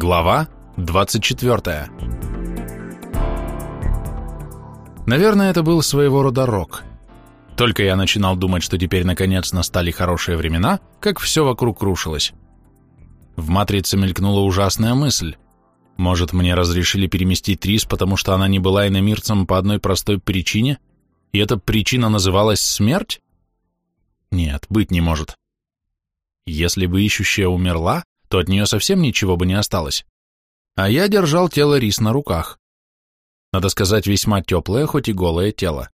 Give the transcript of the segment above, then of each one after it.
Глава 24 Наверное, это был своего рода рок. Только я начинал думать, что теперь наконец настали хорошие времена, как все вокруг рушилось. В «Матрице» мелькнула ужасная мысль. Может, мне разрешили переместить Рис, потому что она не была иномирцем по одной простой причине, и эта причина называлась смерть? Нет, быть не может. Если бы ищущая умерла, то от нее совсем ничего бы не осталось. А я держал тело Рис на руках. Надо сказать, весьма теплое, хоть и голое тело.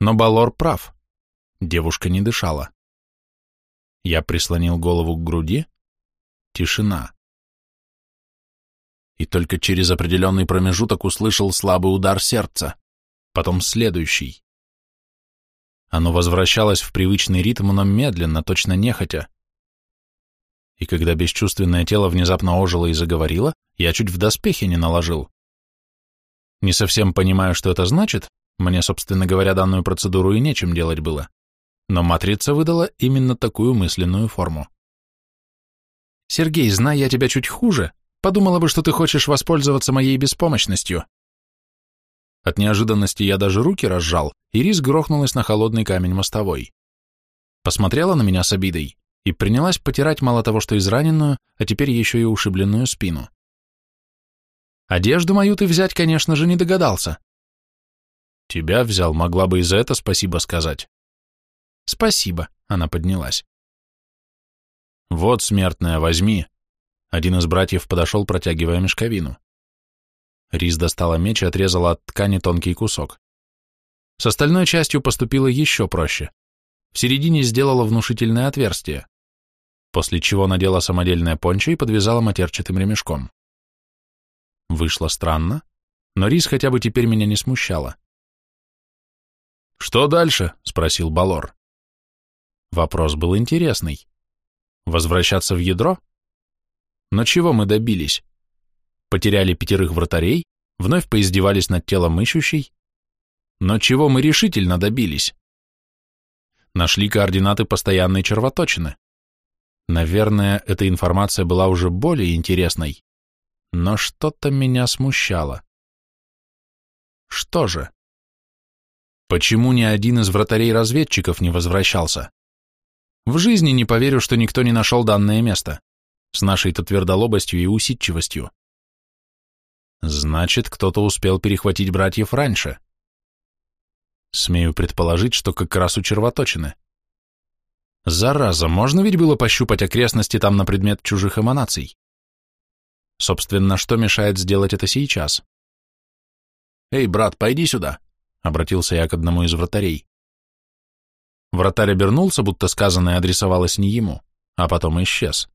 Но Балор прав. Девушка не дышала. Я прислонил голову к груди. Тишина. И только через определенный промежуток услышал слабый удар сердца, потом следующий. Оно возвращалось в привычный ритм, но медленно, точно нехотя и когда бесчувственное тело внезапно ожило и заговорило, я чуть в доспехи не наложил. Не совсем понимаю, что это значит, мне, собственно говоря, данную процедуру и нечем делать было, но матрица выдала именно такую мысленную форму. «Сергей, зная я тебя чуть хуже, подумала бы, что ты хочешь воспользоваться моей беспомощностью». От неожиданности я даже руки разжал, и рис грохнулась на холодный камень мостовой. Посмотрела на меня с обидой и принялась потирать мало того, что израненную, а теперь еще и ушибленную спину. Одежду мою ты взять, конечно же, не догадался. Тебя взял, могла бы и за это спасибо сказать. Спасибо, она поднялась. Вот, смертная, возьми. Один из братьев подошел, протягивая мешковину. Рис достала меч и отрезала от ткани тонкий кусок. С остальной частью поступила еще проще. В середине сделала внушительное отверстие после чего надела самодельное пончо и подвязала матерчатым ремешком. Вышло странно, но рис хотя бы теперь меня не смущала. «Что дальше?» — спросил Балор. Вопрос был интересный. Возвращаться в ядро? Но чего мы добились? Потеряли пятерых вратарей, вновь поиздевались над телом ищущей. Но чего мы решительно добились? Нашли координаты постоянной червоточины. Наверное, эта информация была уже более интересной, но что-то меня смущало. Что же? Почему ни один из вратарей-разведчиков не возвращался? В жизни не поверю, что никто не нашел данное место, с нашей-то твердолобостью и усидчивостью. Значит, кто-то успел перехватить братьев раньше. Смею предположить, что как раз у червоточины. Зараза, можно ведь было пощупать окрестности там на предмет чужих эманаций? Собственно, что мешает сделать это сейчас? «Эй, брат, пойди сюда», — обратился я к одному из вратарей. Вратарь обернулся, будто сказанное адресовалось не ему, а потом исчез.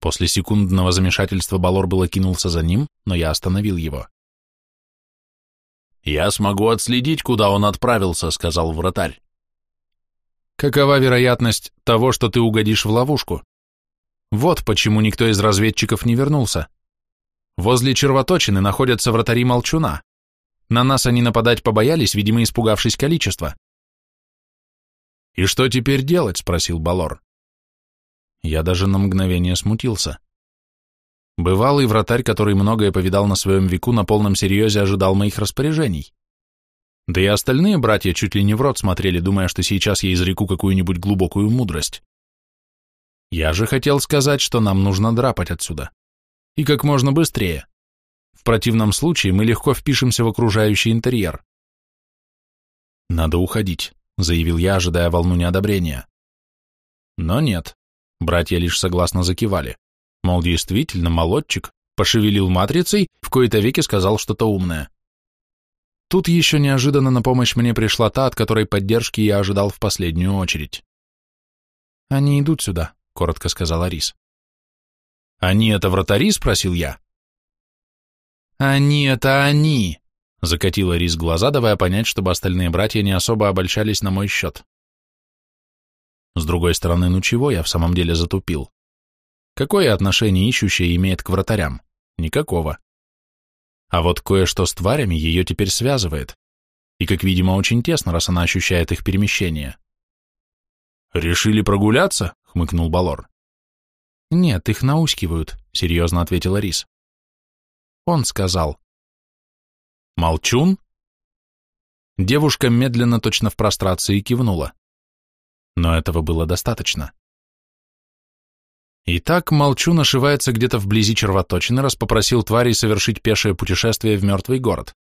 После секундного замешательства Балор было кинулся за ним, но я остановил его. «Я смогу отследить, куда он отправился», — сказал вратарь. Какова вероятность того, что ты угодишь в ловушку? Вот почему никто из разведчиков не вернулся. Возле червоточины находятся вратари Молчуна. На нас они нападать побоялись, видимо, испугавшись количества. «И что теперь делать?» — спросил Балор. Я даже на мгновение смутился. Бывалый вратарь, который многое повидал на своем веку, на полном серьезе ожидал моих распоряжений. Да и остальные братья чуть ли не в рот смотрели, думая, что сейчас я изреку какую-нибудь глубокую мудрость. Я же хотел сказать, что нам нужно драпать отсюда. И как можно быстрее. В противном случае мы легко впишемся в окружающий интерьер. «Надо уходить», — заявил я, ожидая волну неодобрения. Но нет. Братья лишь согласно закивали. Мол, действительно, молодчик, пошевелил матрицей, в кои-то веки сказал что-то умное. Тут еще неожиданно на помощь мне пришла та, от которой поддержки я ожидал в последнюю очередь. «Они идут сюда», — коротко сказала Рис. «Они это вратари?» — спросил я. «Они это они!» — закатила Рис глаза, давая понять, чтобы остальные братья не особо обольщались на мой счет. С другой стороны, ну чего я в самом деле затупил? Какое отношение ищущая имеет к вратарям? Никакого. А вот кое-что с тварями ее теперь связывает. И, как видимо, очень тесно, раз она ощущает их перемещение. «Решили прогуляться?» — хмыкнул Балор. Нет, их наускивают, серьезно ответила Рис. Он сказал. Молчун? Девушка медленно, точно в прострации, кивнула. Но этого было достаточно. Итак, Молчун ошивается где-то вблизи червоточины, раз попросил тварей совершить пешее путешествие в мертвый город.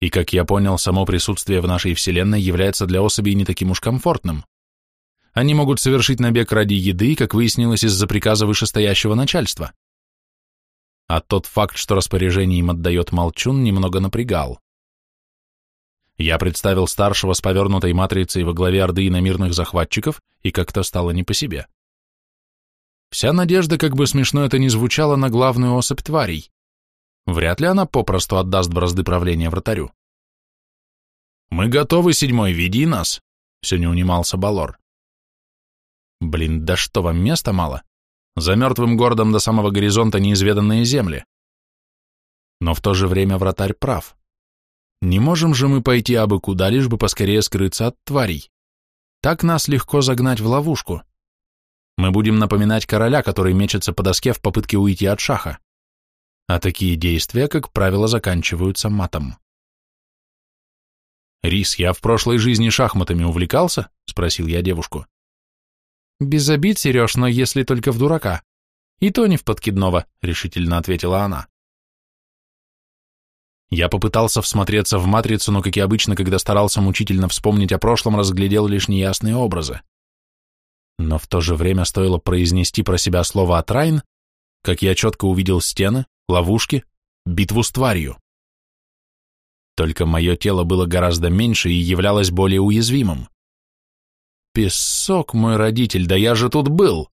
И, как я понял, само присутствие в нашей Вселенной является для особей не таким уж комфортным. Они могут совершить набег ради еды, как выяснилось из-за приказа вышестоящего начальства. А тот факт, что распоряжение им отдает Молчун, немного напрягал. Я представил старшего с повернутой матрицей во главе Орды иномирных захватчиков, и как-то стало не по себе. Вся надежда, как бы смешно это ни звучало, на главную особь тварей. Вряд ли она попросту отдаст бразды правления вратарю. «Мы готовы, седьмой, веди нас!» — все не унимался Балор. Блин, да что вам места мало? За мертвым городом до самого горизонта неизведанные земли. Но в то же время вратарь прав. Не можем же мы пойти абы куда, лишь бы поскорее скрыться от тварей. Так нас легко загнать в ловушку. Мы будем напоминать короля, который мечется по доске в попытке уйти от шаха. А такие действия, как правило, заканчиваются матом. «Рис, я в прошлой жизни шахматами увлекался?» — спросил я девушку. «Без обид, Сереж, но если только в дурака. И то не в подкидного», — решительно ответила она. Я попытался всмотреться в матрицу, но, как и обычно, когда старался мучительно вспомнить о прошлом, разглядел лишь неясные образы. Но в то же время стоило произнести про себя слово «Атрайн», как я четко увидел стены, ловушки, битву с тварью. Только мое тело было гораздо меньше и являлось более уязвимым. Песок, мой родитель, да я же тут был.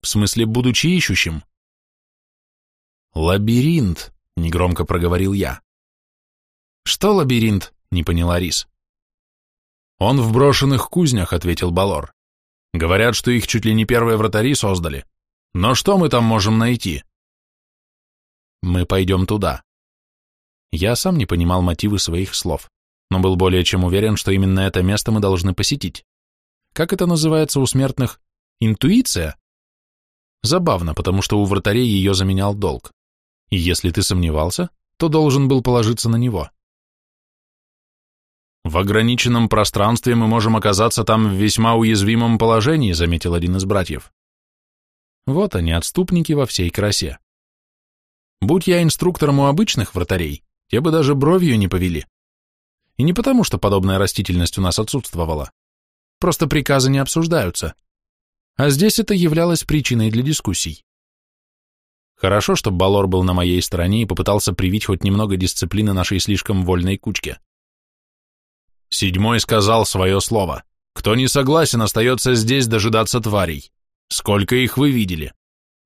В смысле, будучи ищущим. Лабиринт, негромко проговорил я. Что лабиринт? Не поняла Рис. Он в брошенных кузнях, ответил Балор. Говорят, что их чуть ли не первые вратари создали. Но что мы там можем найти? Мы пойдем туда. Я сам не понимал мотивы своих слов, но был более чем уверен, что именно это место мы должны посетить. Как это называется у смертных? Интуиция? Забавно, потому что у вратарей ее заменял долг. И если ты сомневался, то должен был положиться на него. В ограниченном пространстве мы можем оказаться там в весьма уязвимом положении, заметил один из братьев. Вот они, отступники во всей красе. Будь я инструктором у обычных вратарей, те бы даже бровью не повели. И не потому, что подобная растительность у нас отсутствовала. Просто приказы не обсуждаются. А здесь это являлось причиной для дискуссий. Хорошо, что Балор был на моей стороне и попытался привить хоть немного дисциплины нашей слишком вольной кучке. Седьмой сказал свое слово. Кто не согласен, остается здесь дожидаться тварей. Сколько их вы видели?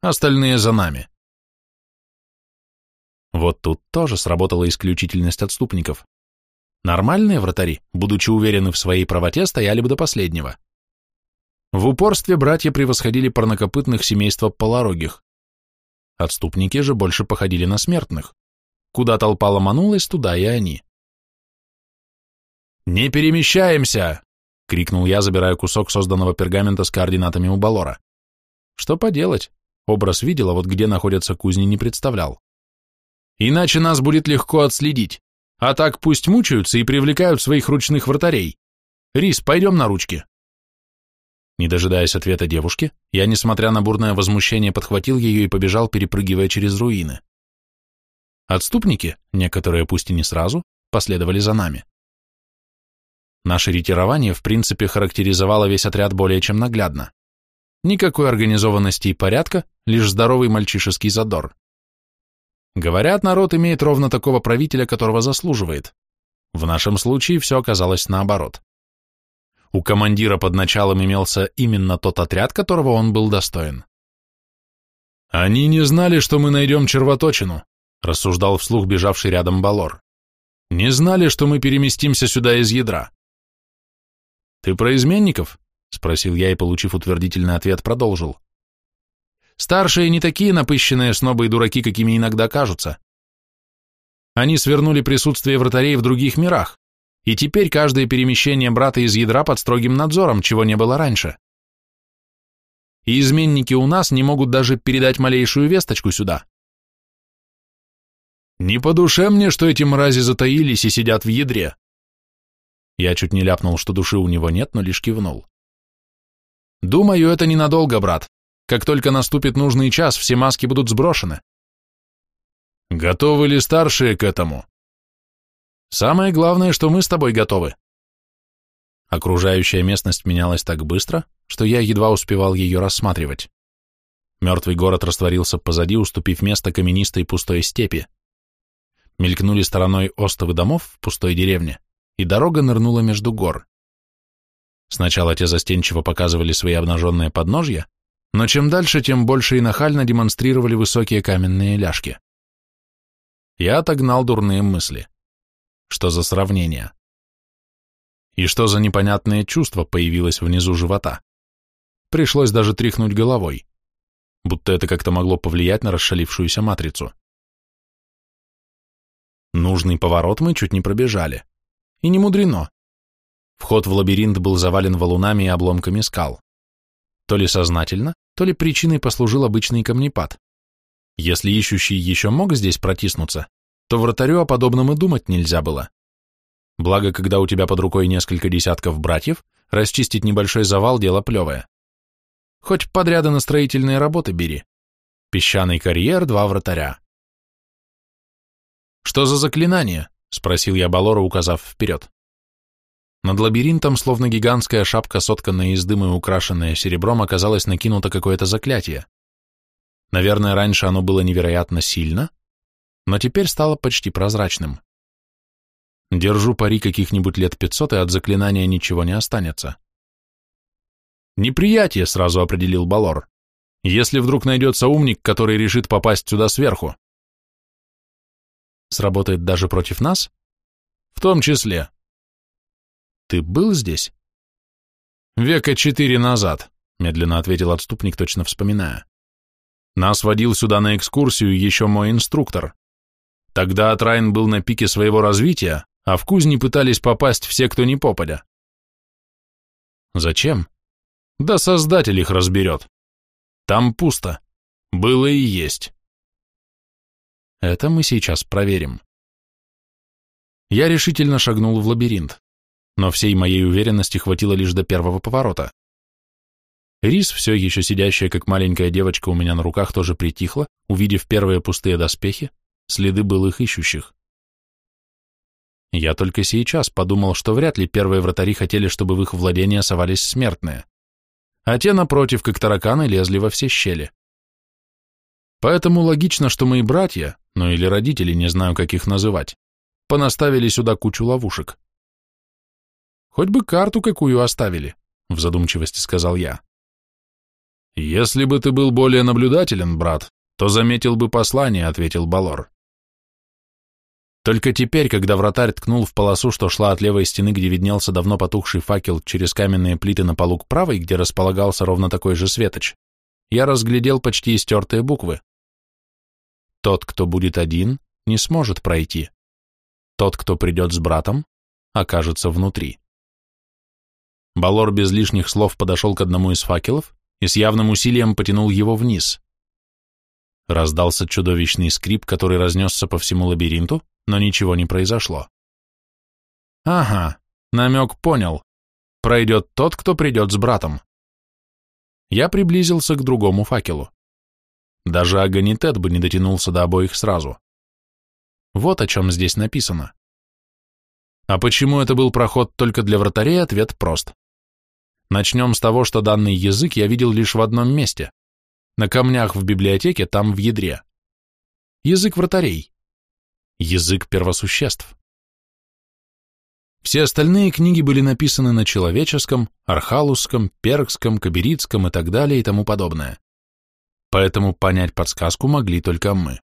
Остальные за нами. Вот тут тоже сработала исключительность отступников. Нормальные вратари, будучи уверены в своей правоте, стояли бы до последнего. В упорстве братья превосходили парнокопытных семейства полорогих. Отступники же больше походили на смертных. Куда толпа ломанулась, туда и они. «Не перемещаемся!» — крикнул я, забирая кусок созданного пергамента с координатами у Балора. Что поделать? Образ видел, а вот где находятся кузни не представлял. «Иначе нас будет легко отследить. А так пусть мучаются и привлекают своих ручных вратарей. Рис, пойдем на ручки. Не дожидаясь ответа девушки, я, несмотря на бурное возмущение, подхватил ее и побежал, перепрыгивая через руины. Отступники, некоторые пусть и не сразу, последовали за нами. Наше ретирование, в принципе, характеризовало весь отряд более чем наглядно. Никакой организованности и порядка, лишь здоровый мальчишеский задор. Говорят, народ имеет ровно такого правителя, которого заслуживает. В нашем случае все оказалось наоборот. У командира под началом имелся именно тот отряд, которого он был достоин. «Они не знали, что мы найдем червоточину», рассуждал вслух бежавший рядом Балор. «Не знали, что мы переместимся сюда из ядра». «Ты про изменников?» — спросил я и, получив утвердительный ответ, продолжил. Старшие не такие напыщенные снобы и дураки, какими иногда кажутся. Они свернули присутствие вратарей в других мирах, и теперь каждое перемещение брата из ядра под строгим надзором, чего не было раньше. и изменники у нас не могут даже передать малейшую весточку сюда. Не по душе мне, что эти мрази затаились и сидят в ядре. Я чуть не ляпнул, что души у него нет, но лишь кивнул. Думаю, это ненадолго, брат. Как только наступит нужный час, все маски будут сброшены. Готовы ли старшие к этому? Самое главное, что мы с тобой готовы. Окружающая местность менялась так быстро, что я едва успевал ее рассматривать. Мертвый город растворился позади, уступив место каменистой пустой степи. Мелькнули стороной остовы домов в пустой деревне, и дорога нырнула между гор. Сначала те застенчиво показывали свои обнаженные подножья, но чем дальше, тем больше и нахально демонстрировали высокие каменные ляжки. Я отогнал дурные мысли. Что за сравнение? И что за непонятное чувство появилось внизу живота? Пришлось даже тряхнуть головой, будто это как-то могло повлиять на расшалившуюся матрицу. Нужный поворот мы чуть не пробежали. И не мудрено. Вход в лабиринт был завален валунами и обломками скал. То ли сознательно, то ли причиной послужил обычный камнепад. Если ищущий еще мог здесь протиснуться, то вратарю о подобном и думать нельзя было. Благо, когда у тебя под рукой несколько десятков братьев, расчистить небольшой завал – дело плевое. Хоть подряды на строительные работы бери. Песчаный карьер, два вратаря. «Что за заклинание?» – спросил я Балора, указав вперед. Над лабиринтом, словно гигантская шапка, сотканная из дыма и украшенная серебром, оказалось накинуто какое-то заклятие. Наверное, раньше оно было невероятно сильно, но теперь стало почти прозрачным. Держу пари каких-нибудь лет пятьсот, и от заклинания ничего не останется. Неприятие, сразу определил Балор. Если вдруг найдется умник, который решит попасть сюда сверху. Сработает даже против нас? В том числе. Ты был здесь? Века четыре назад, медленно ответил отступник, точно вспоминая. Нас водил сюда на экскурсию еще мой инструктор. Тогда Атрайн был на пике своего развития, а в кузни пытались попасть все, кто не попадя. Зачем? Да Создатель их разберет. Там пусто. Было и есть. Это мы сейчас проверим. Я решительно шагнул в лабиринт, но всей моей уверенности хватило лишь до первого поворота. Рис, все еще сидящая как маленькая девочка у меня на руках, тоже притихла, увидев первые пустые доспехи, следы былых ищущих. Я только сейчас подумал, что вряд ли первые вратари хотели, чтобы в их владения совались смертные, а те, напротив, как тараканы, лезли во все щели. Поэтому логично, что мои братья, ну или родители, не знаю, как их называть, понаставили сюда кучу ловушек. Хоть бы карту какую оставили, в задумчивости сказал я. Если бы ты был более наблюдателен, брат, то заметил бы послание, ответил Балор. Только теперь, когда вратарь ткнул в полосу, что шла от левой стены, где виднелся давно потухший факел через каменные плиты на полу к правой, где располагался ровно такой же светоч, я разглядел почти истертые буквы. Тот, кто будет один, не сможет пройти. Тот, кто придет с братом, окажется внутри. Балор без лишних слов подошел к одному из факелов и с явным усилием потянул его вниз. Раздался чудовищный скрип, который разнесся по всему лабиринту, но ничего не произошло. Ага, намек понял. Пройдет тот, кто придет с братом. Я приблизился к другому факелу. Даже Аганитет бы не дотянулся до обоих сразу. Вот о чем здесь написано. А почему это был проход только для вратарей, ответ прост. Начнем с того, что данный язык я видел лишь в одном месте. На камнях в библиотеке, там в ядре. Язык вратарей язык первосуществ. Все остальные книги были написаны на человеческом, архалусском, перкском, каберитском и так далее и тому подобное. Поэтому понять подсказку могли только мы.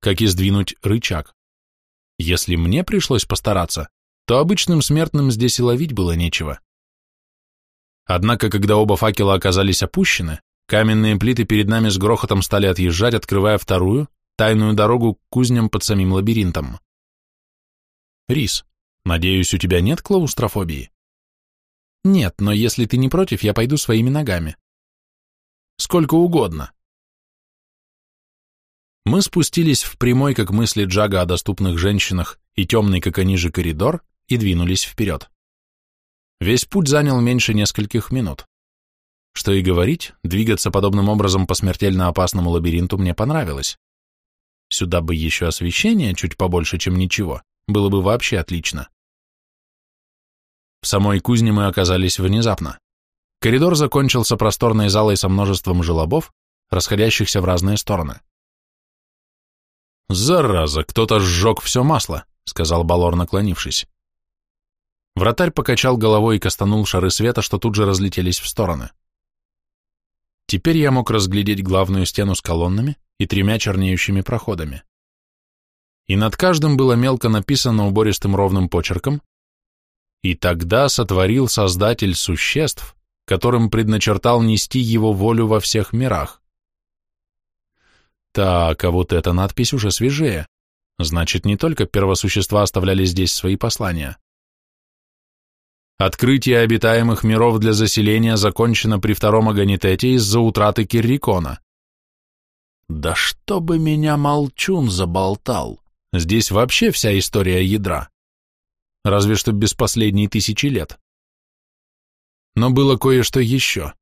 Как и сдвинуть рычаг. Если мне пришлось постараться, то обычным смертным здесь и ловить было нечего. Однако, когда оба факела оказались опущены, каменные плиты перед нами с грохотом стали отъезжать, открывая вторую, тайную дорогу к кузням под самим лабиринтом. Рис, надеюсь, у тебя нет клаустрофобии? Нет, но если ты не против, я пойду своими ногами. Сколько угодно. Мы спустились в прямой, как мысли Джага о доступных женщинах, и темный, как они же, коридор, и двинулись вперед. Весь путь занял меньше нескольких минут. Что и говорить, двигаться подобным образом по смертельно опасному лабиринту мне понравилось. Сюда бы еще освещение, чуть побольше, чем ничего, было бы вообще отлично. В самой кузне мы оказались внезапно. Коридор закончился просторной залой со множеством желобов, расходящихся в разные стороны. «Зараза, кто-то сжег все масло», — сказал Балор, наклонившись. Вратарь покачал головой и костанул шары света, что тут же разлетелись в стороны. Теперь я мог разглядеть главную стену с колоннами и тремя чернеющими проходами. И над каждым было мелко написано убористым ровным почерком «И тогда сотворил Создатель существ, которым предначертал нести его волю во всех мирах». Так, а вот эта надпись уже свежее. Значит, не только первосущества оставляли здесь свои послания. Открытие обитаемых миров для заселения закончено при втором Аганитете из-за утраты Киррикона. Да чтобы меня молчун заболтал. Здесь вообще вся история ядра. Разве что без последней тысячи лет. Но было кое-что еще.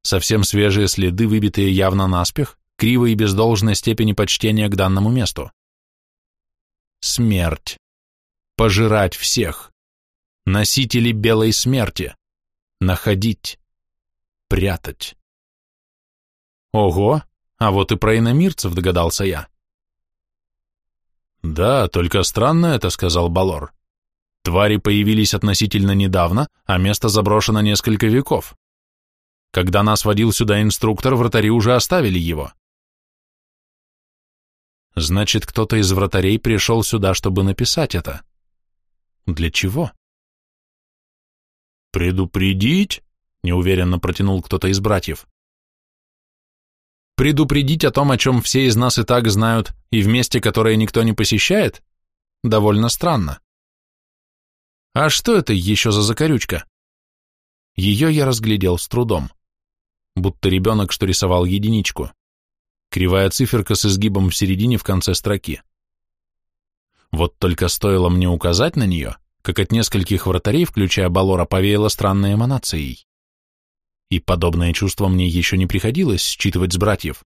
Совсем свежие следы, выбитые явно наспех, криво и без должной степени почтения к данному месту. Смерть. Пожирать всех. Носители белой смерти. Находить. Прятать. Ого, а вот и про иномирцев догадался я. Да, только странно это, сказал Балор. Твари появились относительно недавно, а место заброшено несколько веков. Когда нас водил сюда инструктор, вратари уже оставили его. Значит, кто-то из вратарей пришел сюда, чтобы написать это. Для чего? Предупредить? Неуверенно протянул кто-то из братьев. Предупредить о том, о чем все из нас и так знают, и в месте, которое никто не посещает? Довольно странно. А что это еще за закорючка? Ее я разглядел с трудом. Будто ребенок, что рисовал единичку. Кривая циферка с изгибом в середине в конце строки. Вот только стоило мне указать на нее, как от нескольких вратарей, включая Балора, повеяло странной эманацией. И подобное чувство мне еще не приходилось считывать с братьев.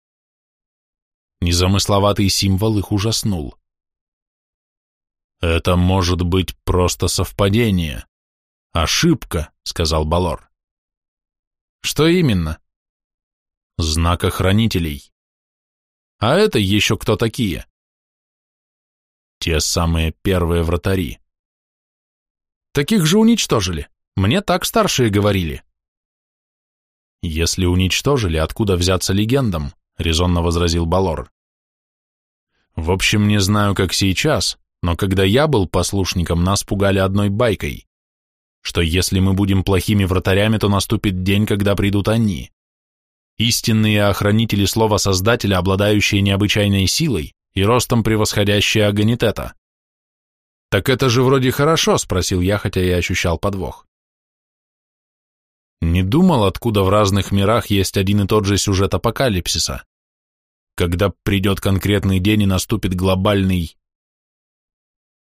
Незамысловатый символ их ужаснул. «Это может быть просто совпадение. Ошибка», — сказал Балор. «Что именно?» «Знак охранителей. А это еще кто такие? Те самые первые вратари. Таких же уничтожили. Мне так старшие говорили. Если уничтожили, откуда взяться легендам? Резонно возразил Балор. В общем, не знаю, как сейчас, но когда я был послушником, нас пугали одной байкой, что если мы будем плохими вратарями, то наступит день, когда придут они истинные охранители слова Создателя, обладающие необычайной силой и ростом превосходящие Аганитета. «Так это же вроде хорошо», — спросил я, хотя и ощущал подвох. Не думал, откуда в разных мирах есть один и тот же сюжет апокалипсиса. Когда придет конкретный день и наступит глобальный...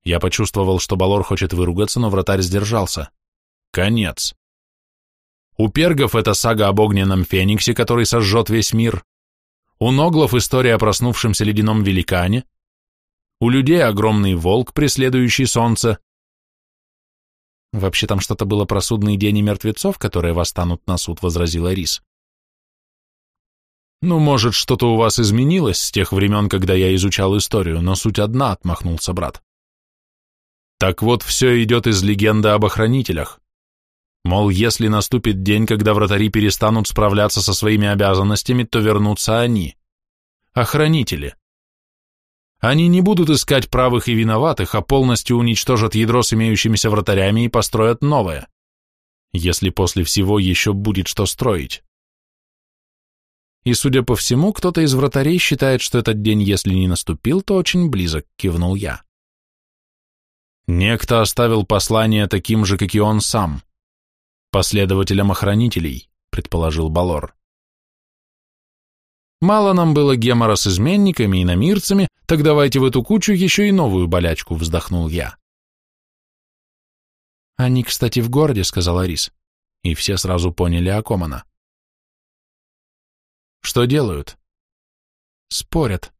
Я почувствовал, что Балор хочет выругаться, но вратарь сдержался. Конец. У пергов это сага об огненном фениксе, который сожжет весь мир. У ноглов история о проснувшемся ледяном великане. У людей огромный волк, преследующий солнце. Вообще там что-то было про судный день и мертвецов, которые восстанут на суд, возразила Рис. Ну, может, что-то у вас изменилось с тех времен, когда я изучал историю, но суть одна, отмахнулся брат. Так вот, все идет из легенды об охранителях. Мол, если наступит день, когда вратари перестанут справляться со своими обязанностями, то вернутся они. Охранители. Они не будут искать правых и виноватых, а полностью уничтожат ядро с имеющимися вратарями и построят новое. Если после всего еще будет что строить. И, судя по всему, кто-то из вратарей считает, что этот день, если не наступил, то очень близок, кивнул я. Некто оставил послание таким же, как и он сам. Последователям охранителей, предположил Балор. Мало нам было гемора с изменниками и намирцами, так давайте в эту кучу еще и новую болячку, вздохнул я. Они, кстати, в городе, сказал Арис, и все сразу поняли, о ком она. Что делают? Спорят.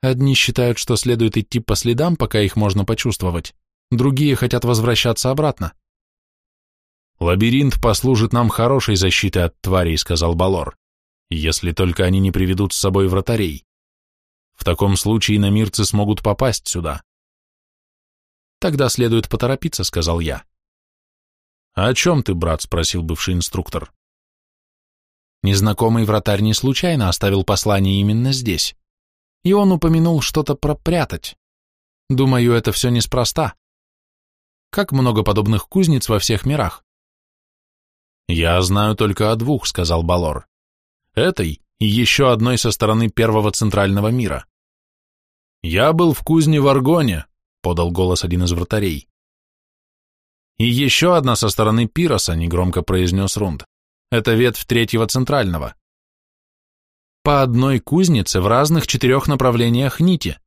Одни считают, что следует идти по следам, пока их можно почувствовать, другие хотят возвращаться обратно. «Лабиринт послужит нам хорошей защитой от тварей», — сказал Балор, «если только они не приведут с собой вратарей. В таком случае намирцы смогут попасть сюда». «Тогда следует поторопиться», — сказал я. «А о чем ты, брат?» — спросил бывший инструктор. Незнакомый вратарь не случайно оставил послание именно здесь. И он упомянул что-то про прятать. Думаю, это все неспроста. Как много подобных кузнец во всех мирах? «Я знаю только о двух», — сказал Балор. «Этой и еще одной со стороны первого центрального мира». «Я был в кузне в Аргоне», — подал голос один из вратарей. «И еще одна со стороны Пироса», — негромко произнес Рунд. «Это ветвь третьего центрального». По одной кузнице в разных четырех направлениях нити,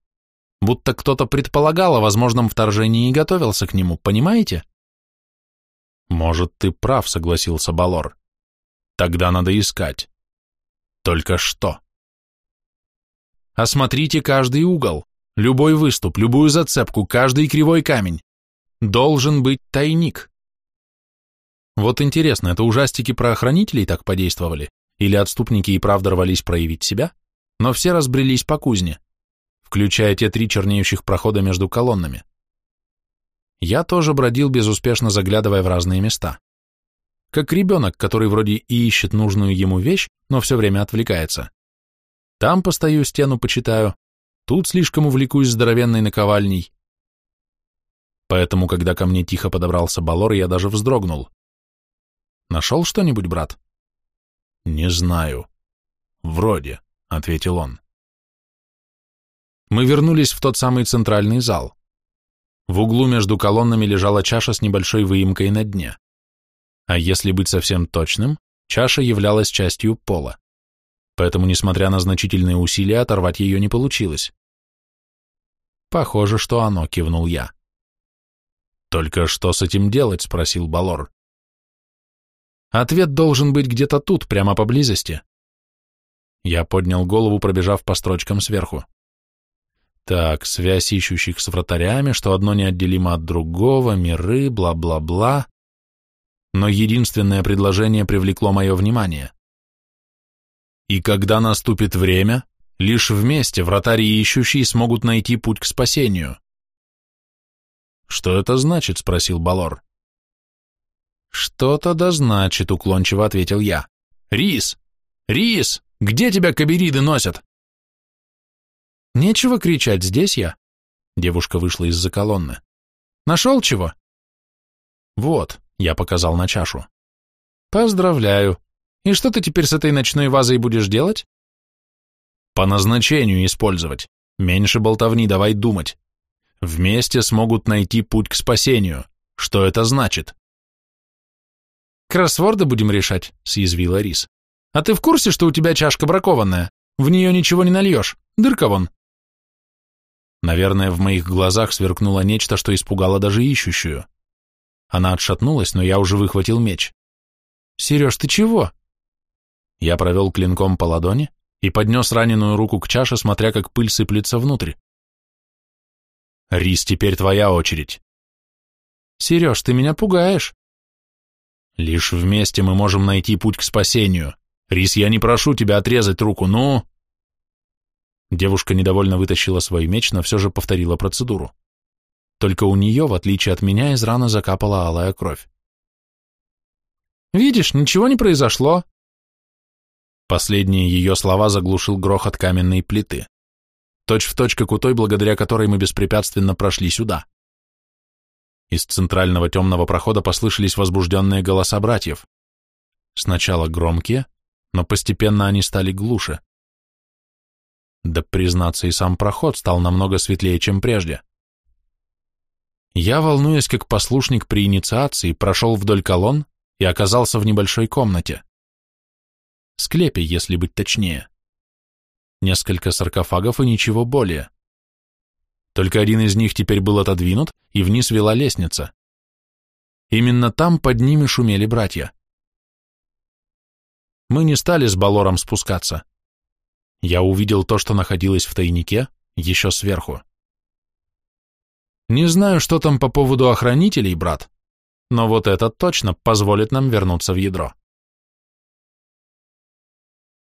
будто кто-то предполагал о возможном вторжении и готовился к нему, понимаете? «Может, ты прав», — согласился Балор. «Тогда надо искать. Только что?» «Осмотрите каждый угол, любой выступ, любую зацепку, каждый кривой камень. Должен быть тайник». Вот интересно, это ужастики про охранителей так подействовали? Или отступники и правда рвались проявить себя? Но все разбрелись по кузне, включая те три чернеющих прохода между колоннами. Я тоже бродил, безуспешно заглядывая в разные места. Как ребенок, который вроде и ищет нужную ему вещь, но все время отвлекается. Там постою, стену почитаю, тут слишком увлекусь здоровенной наковальней. Поэтому, когда ко мне тихо подобрался Балор, я даже вздрогнул. Нашел что-нибудь, брат? Не знаю. Вроде, — ответил он. Мы вернулись в тот самый центральный зал. В углу между колоннами лежала чаша с небольшой выемкой на дне. А если быть совсем точным, чаша являлась частью пола. Поэтому, несмотря на значительные усилия, оторвать ее не получилось. «Похоже, что оно», — кивнул я. «Только что с этим делать?» — спросил Балор. «Ответ должен быть где-то тут, прямо поблизости». Я поднял голову, пробежав по строчкам сверху. Так, связь ищущих с вратарями, что одно неотделимо от другого, миры, бла-бла-бла. Но единственное предложение привлекло мое внимание. И когда наступит время, лишь вместе вратари и ищущие смогут найти путь к спасению. «Что это значит?» — спросил Балор. «Что-то да значит», — уклончиво ответил я. «Рис! Рис! Где тебя кабериды носят?» Нечего кричать, здесь я. Девушка вышла из-за колонны. Нашел чего? Вот, я показал на чашу. Поздравляю. И что ты теперь с этой ночной вазой будешь делать? По назначению использовать. Меньше болтовни, давай думать. Вместе смогут найти путь к спасению. Что это значит? Кроссворды будем решать, съязвила Рис. А ты в курсе, что у тебя чашка бракованная? В нее ничего не нальешь. Дырка вон. Наверное, в моих глазах сверкнуло нечто, что испугало даже ищущую. Она отшатнулась, но я уже выхватил меч. «Сереж, ты чего?» Я провел клинком по ладони и поднес раненую руку к чаше, смотря как пыль сыплется внутрь. «Рис, теперь твоя очередь». «Сереж, ты меня пугаешь». «Лишь вместе мы можем найти путь к спасению. Рис, я не прошу тебя отрезать руку, ну...» Девушка недовольно вытащила свой меч, но все же повторила процедуру. Только у нее, в отличие от меня, из раны закапала алая кровь. «Видишь, ничего не произошло!» Последние ее слова заглушил грохот каменной плиты. Точь в точь, как у той, благодаря которой мы беспрепятственно прошли сюда. Из центрального темного прохода послышались возбужденные голоса братьев. Сначала громкие, но постепенно они стали глуше. Да, признаться, и сам проход стал намного светлее, чем прежде. Я, волнуясь как послушник при инициации, прошел вдоль колонн и оказался в небольшой комнате. Склепе, если быть точнее. несколько саркофагов и ничего более. Только один из них теперь был отодвинут, и вниз вела лестница. Именно там под ними шумели братья. Мы не стали с Балором спускаться. Я увидел то, что находилось в тайнике, еще сверху. Не знаю, что там по поводу охранителей, брат, но вот этот точно позволит нам вернуться в ядро.